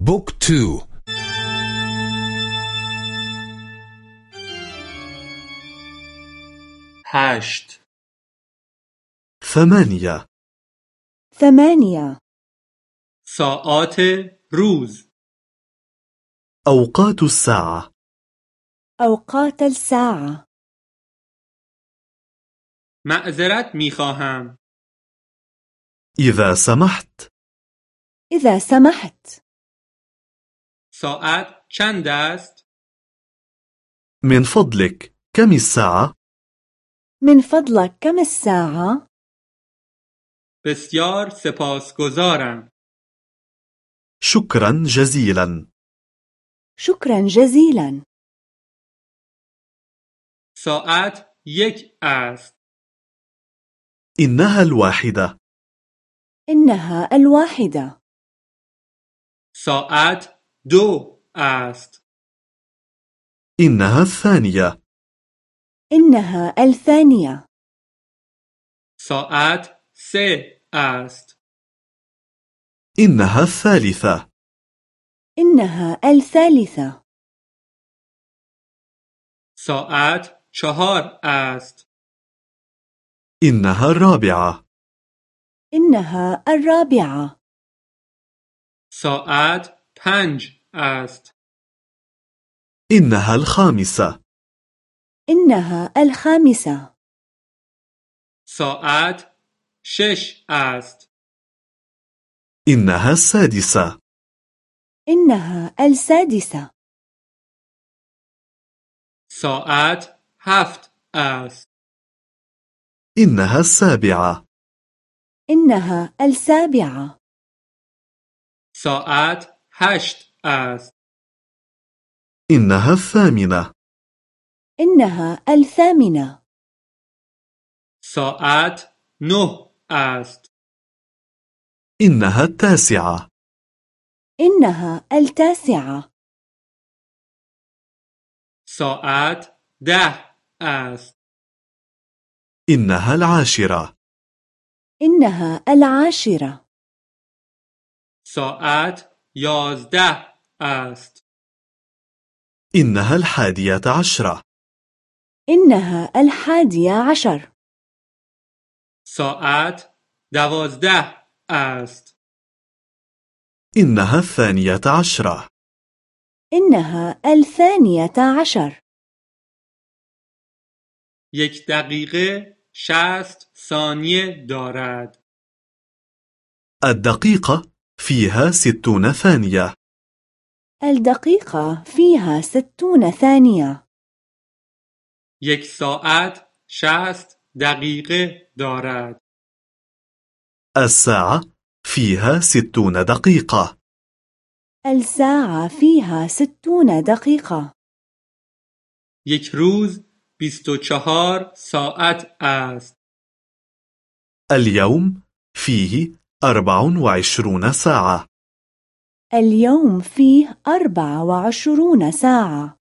book two هشت. ثمانية. ثمانية. ساعات روز. أوقات الساعة. أوقات الساعة. معذرت میخواهم. إذا سمحت. إذا سمحت. ساعت چند است؟ من فضلك. كم الساعة؟ من فضلك. كم الساعة؟ بسیار سپاسگزارم. شكرا جزيلا. شكرا جزيلا. ساعت یک است. إنها الواحدة. إنها الواحدة. ساعت دو است. إنها الثانية. إنها الثانية. ساعت سه است. إنها الثالثة. إنها الثالثة. ساعت چهار است. إنها الرابعة. إنها الرابعة. ساعت پنج است. إنها الخامسة. إنها الخامسة. ساعت شش است. إنها السادسة. إنها السادسة. ساعت هفت است. إنها السابعة. إنها السابعة. ساعت هشت است إنها الثامنة. إنها الثامنة. ساعت نه است. إنها التاسعة. إنها التاسعة. ساعت ده است. إنها العاشرة. إنها العاشرة. ساعت یازده است. إنها الحادية عشرة. إنها الحادية عشر. ساعت دوازده است. إنها الثانية عشرة. إنها الثانية عشر. یک دقیقه شست ثانیه دارد. الدقيقة فيها ستون ثانية. الدقيقة فيها ستون ثانية. یک ساعت شصت دقیقه دارد. الساعة فيها ستون دقيقة. الساعة فيها ستون دقيقة. یک روز بیست و چهار ساعت است. اليوم فيه أربع وعشرون ساعة. اليوم فيه أربع وعشرون ساعة.